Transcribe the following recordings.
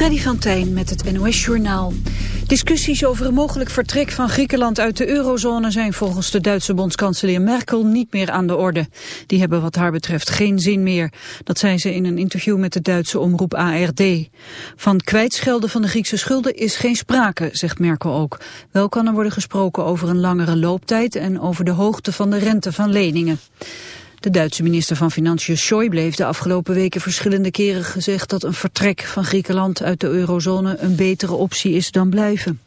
Freddy van Tijn met het NOS-journaal. Discussies over een mogelijk vertrek van Griekenland uit de eurozone... zijn volgens de Duitse bondskanselier Merkel niet meer aan de orde. Die hebben wat haar betreft geen zin meer. Dat zei ze in een interview met de Duitse omroep ARD. Van kwijtschelden van de Griekse schulden is geen sprake, zegt Merkel ook. Wel kan er worden gesproken over een langere looptijd... en over de hoogte van de rente van leningen. De Duitse minister van Financiën Schäuble heeft de afgelopen weken verschillende keren gezegd dat een vertrek van Griekenland uit de eurozone een betere optie is dan blijven.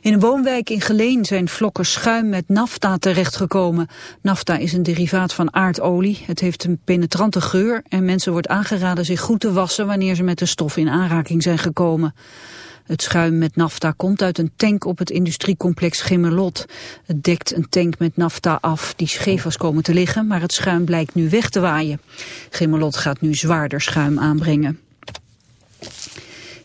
In een woonwijk in Geleen zijn vlokken schuim met nafta terechtgekomen. Nafta is een derivaat van aardolie. Het heeft een penetrante geur en mensen wordt aangeraden zich goed te wassen wanneer ze met de stof in aanraking zijn gekomen. Het schuim met nafta komt uit een tank op het industriecomplex Gimmelot. Het dekt een tank met nafta af die scheef was komen te liggen, maar het schuim blijkt nu weg te waaien. Gimmelot gaat nu zwaarder schuim aanbrengen.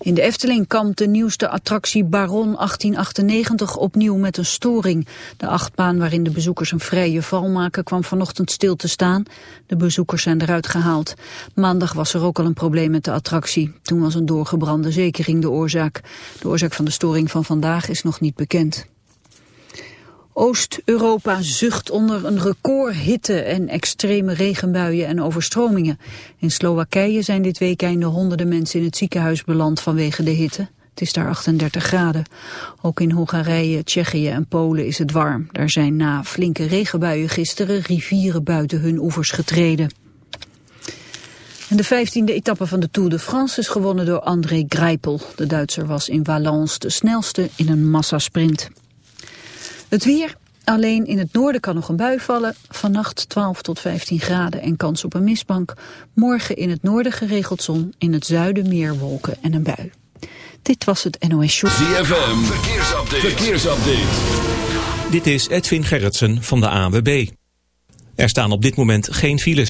In de Efteling kampt de nieuwste attractie Baron 1898 opnieuw met een storing. De achtbaan waarin de bezoekers een vrije val maken kwam vanochtend stil te staan. De bezoekers zijn eruit gehaald. Maandag was er ook al een probleem met de attractie. Toen was een doorgebrande zekering de oorzaak. De oorzaak van de storing van vandaag is nog niet bekend. Oost-Europa zucht onder een recordhitte en extreme regenbuien en overstromingen. In Slowakije zijn dit weekend honderden mensen in het ziekenhuis beland vanwege de hitte. Het is daar 38 graden. Ook in Hongarije, Tsjechië en Polen is het warm. Daar zijn na flinke regenbuien gisteren rivieren buiten hun oevers getreden. En de vijftiende etappe van de Tour de France is gewonnen door André Greipel. De Duitser was in Valence de snelste in een massasprint. Het weer, alleen in het noorden kan nog een bui vallen. Vannacht 12 tot 15 graden en kans op een mistbank. Morgen in het noorden geregeld zon, in het zuiden meer wolken en een bui. Dit was het NOS Show. ZFM, verkeersupdate. verkeersupdate. Dit is Edwin Gerritsen van de ANWB. Er staan op dit moment geen files.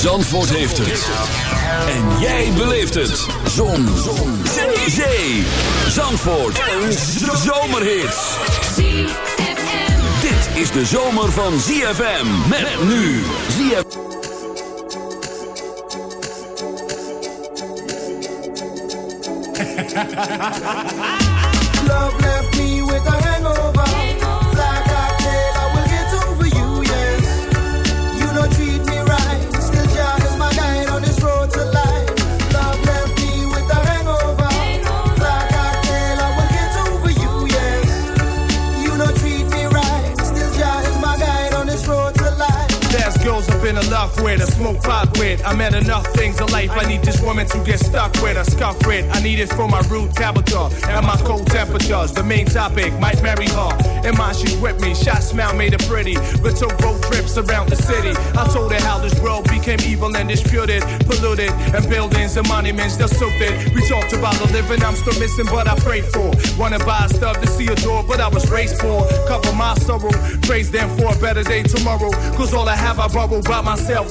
Zandvoort heeft het. En jij beleeft het. Zon. Zon. Zee. Zee. Zandvoort. Een zomerhit. Dit is de zomer van ZFM. Met nu. ZFM. Love left me with a with, I smoke pot with. I met enough things in life. I need this woman to get stuck with, a scuff with. I need it for my rude character and my cold temperatures. The main topic might marry her. In mind, she's with me. Shot smile made her pretty. We took road trips around the city. I told her how this world became evil and disputed, polluted, and buildings and monuments that soaked it. We talked about the living I'm still missing, but I prayed for. Wanna buy stuff to see a door, but I was raised for. Cover my sorrow, praise them for a better day tomorrow. Cause all I have, I borrow by myself.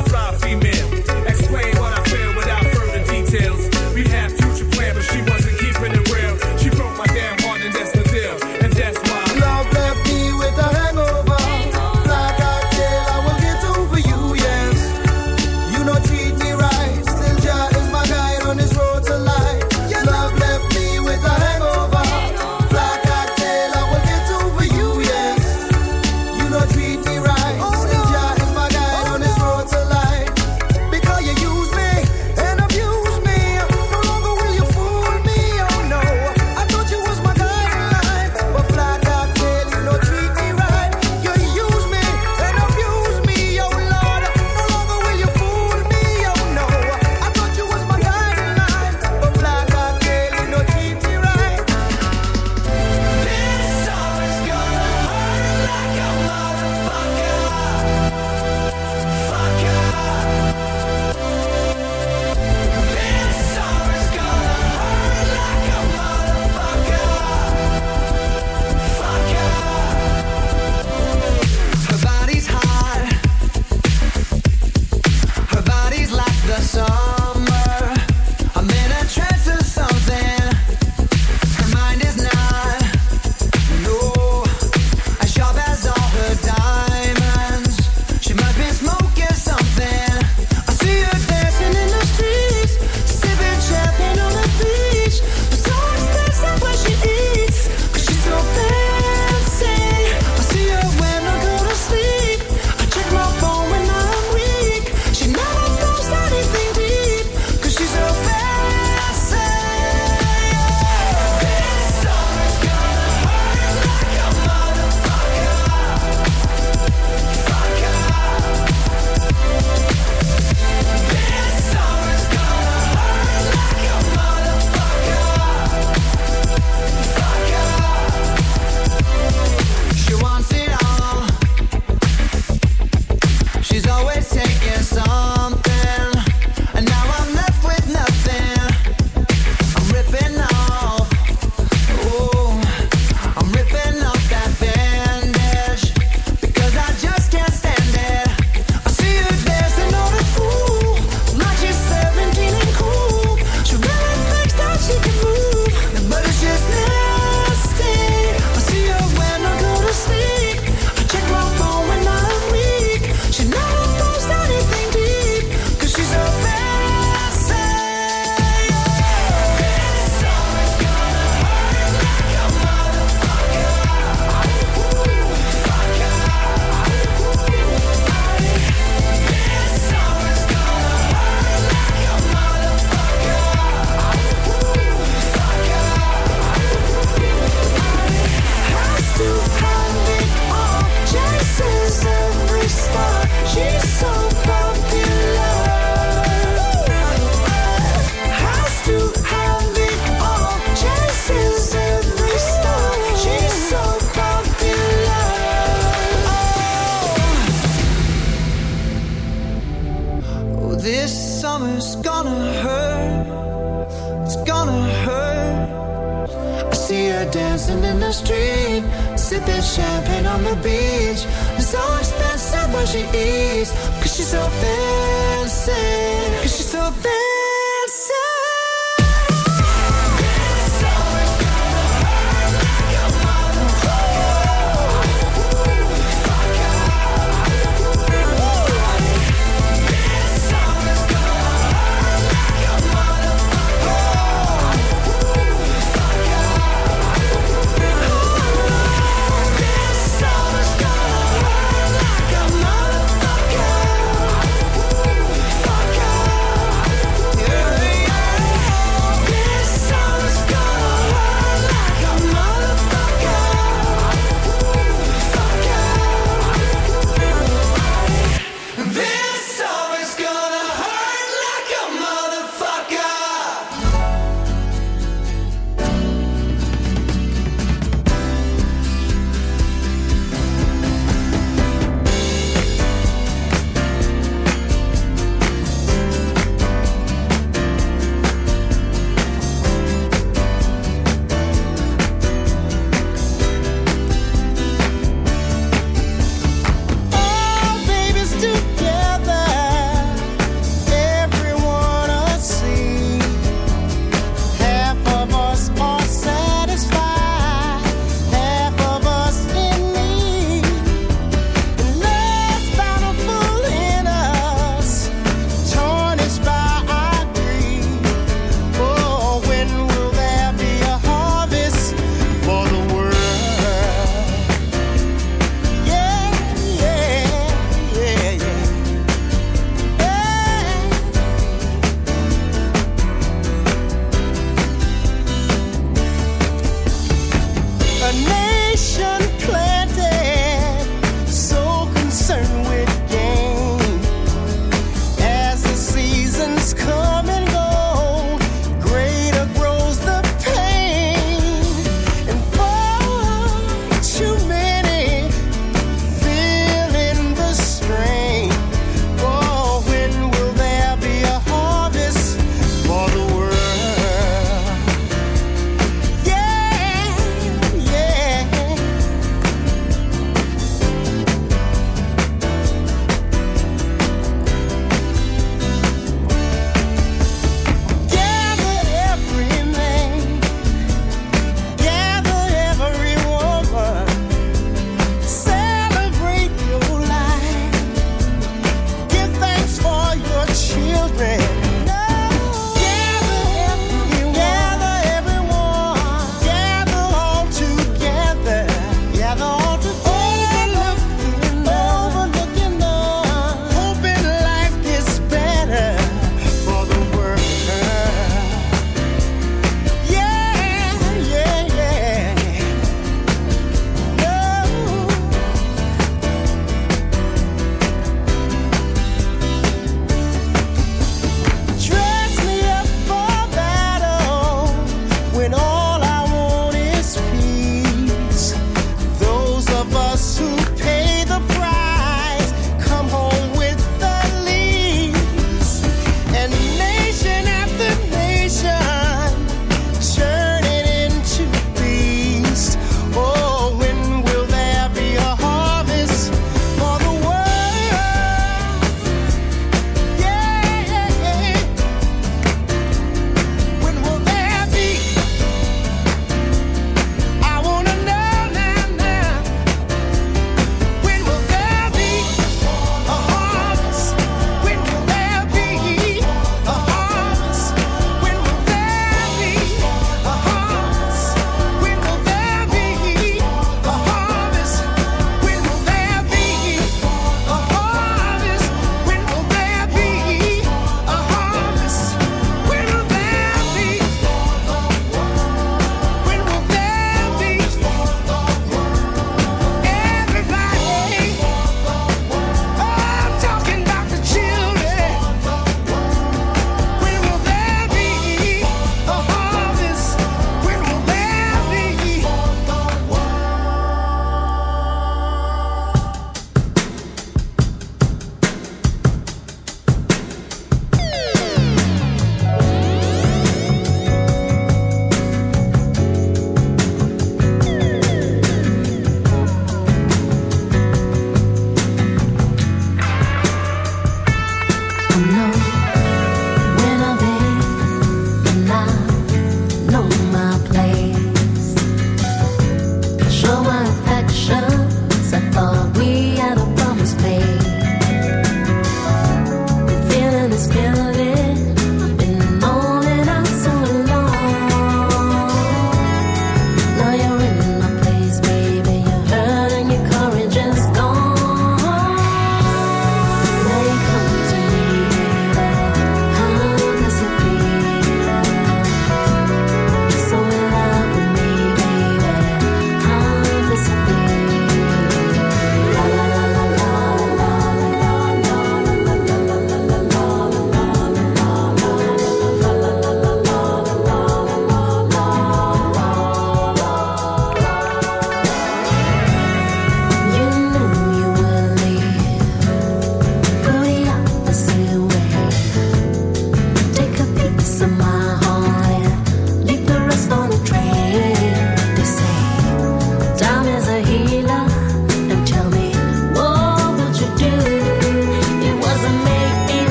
Cause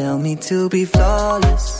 tell me to be flawless.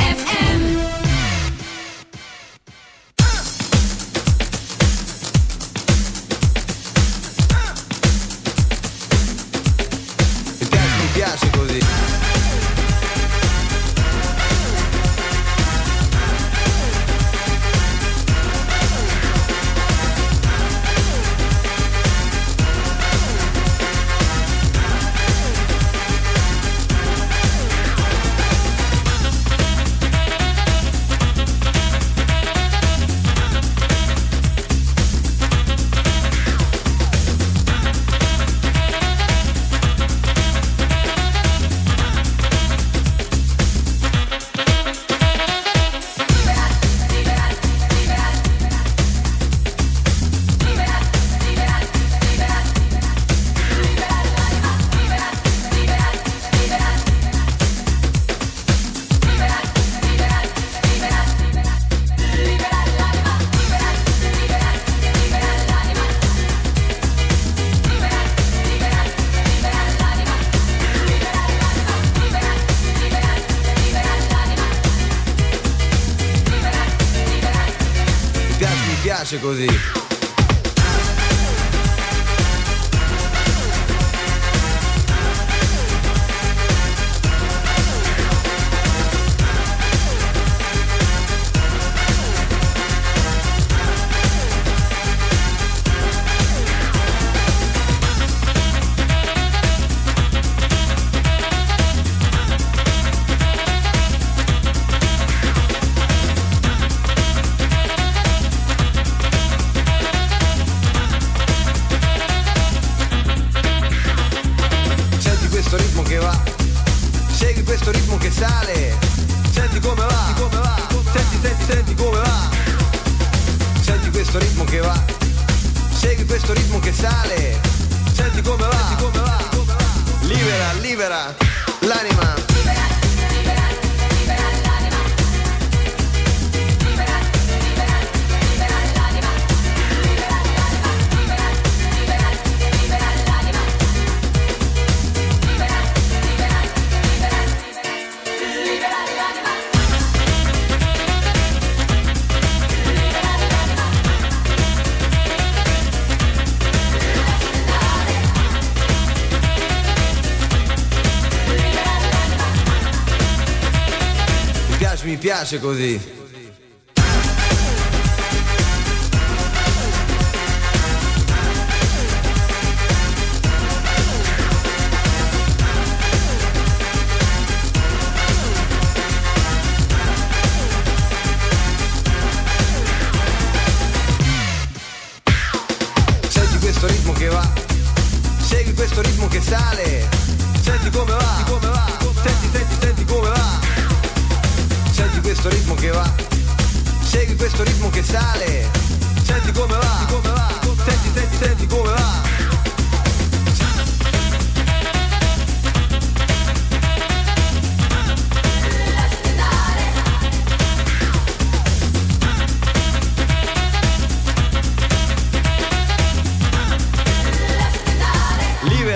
Piace così.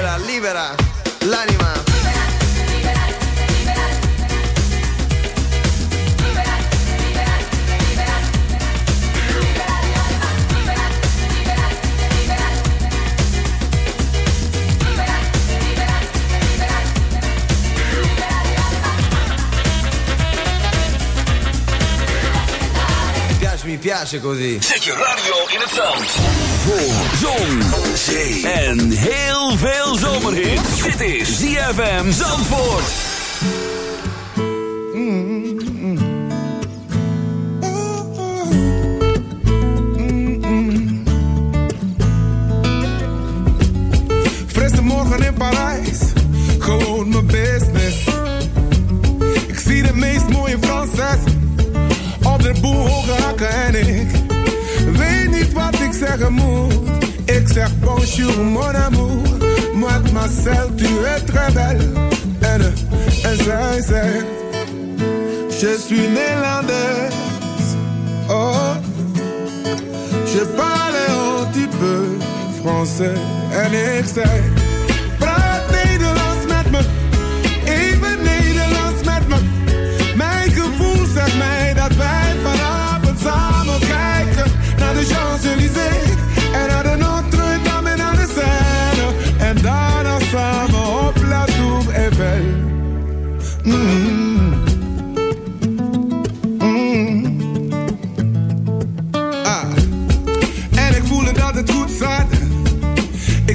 Libera, libera l'anima. Mi piace, così. Je radio in het zand. Voor zon, zee en heel veel zomerhit. Dit is ZFM Zandvoort. Frisse morgen in Parijs, gewoon mijn business. Ik zie de meest mooie Franses op de boel hoge hakken en ik wat ik zeggen moet. Ik zeg bonjour mon amour, mademoiselle tu es très belle. En, en zij zegt, je suis Nederlands. Oh, je parle un petit peu français. En ik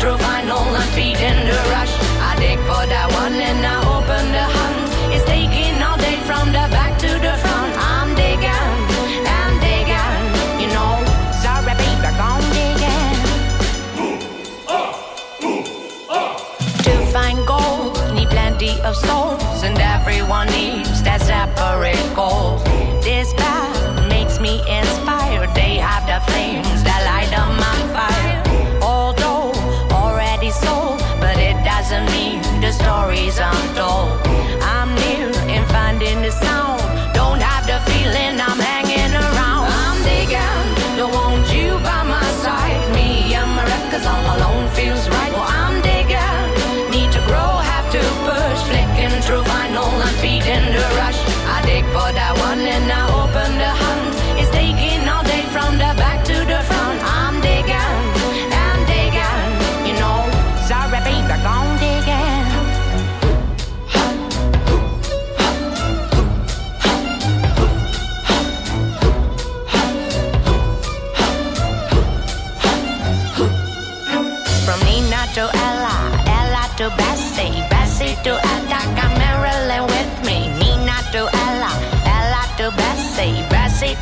Vinyl and feeding the rush. I dig for that one and I open the hunt. It's taking all day from the back to the front. I'm digging, I'm digging, you know. Sorry, baby, digging. To find gold, need plenty of souls, and everyone needs that separate goal. This path makes me inspired. They have the flames stories untold.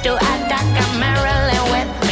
To attack a Maryland with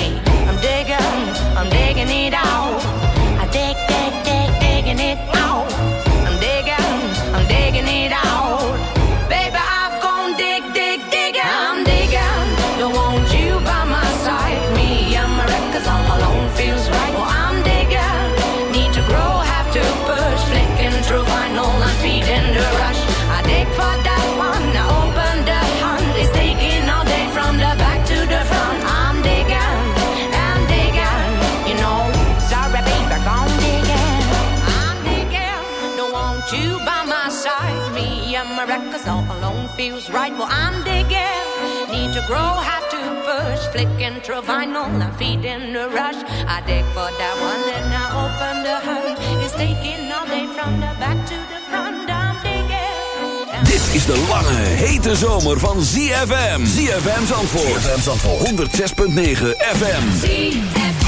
feels right. Well, I'm digging. Need to grow, have to push. Flicking through vinyl and feeding the rush. I dig for that one, then I open the hood. It's taking all day from the back to the front. I'm digging. Dit is de lange, hete zomer van ZFM. ZFM Zandvoort. ZFM Zandvoort. 106.9 FM. ZFM.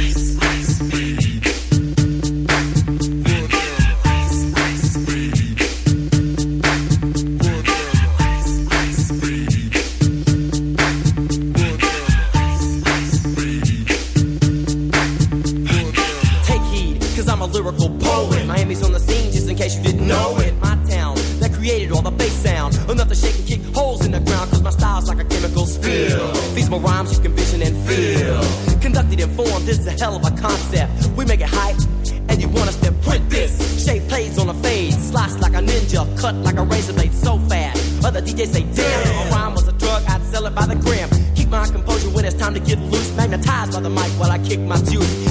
Lyrical poet. Miami's on the scene, just in case you didn't know it. My town that created all the bass sound. Enough to shake and kick holes in the ground, cause my style's like a chemical spill. Feasible rhymes you can vision and feel. Conducted in form, this is a hell of a concept. We make it hype, and you want us to print this. Shape plays on a fade, slice like a ninja, cut like a razor blade so fast. Other DJs say, damn, a rhyme was a drug, I'd sell it by the gram. Keep my composure when it's time to get loose. Magnetized by the mic while I kick my juice.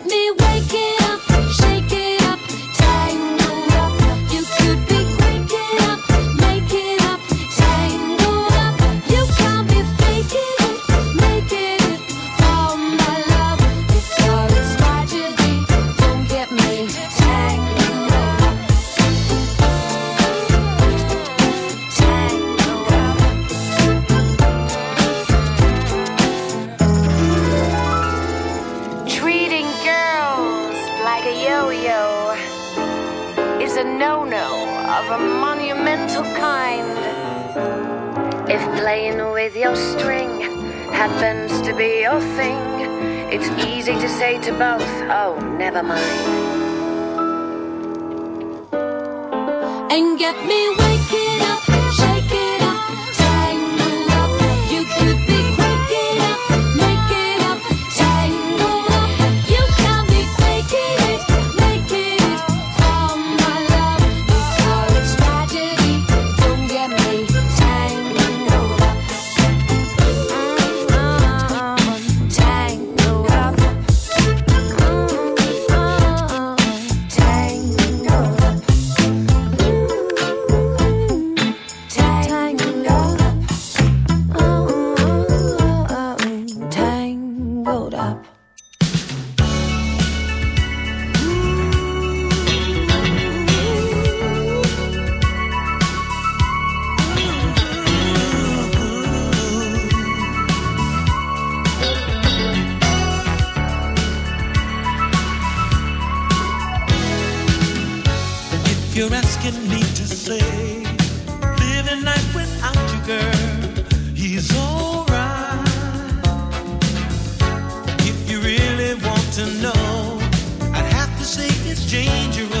say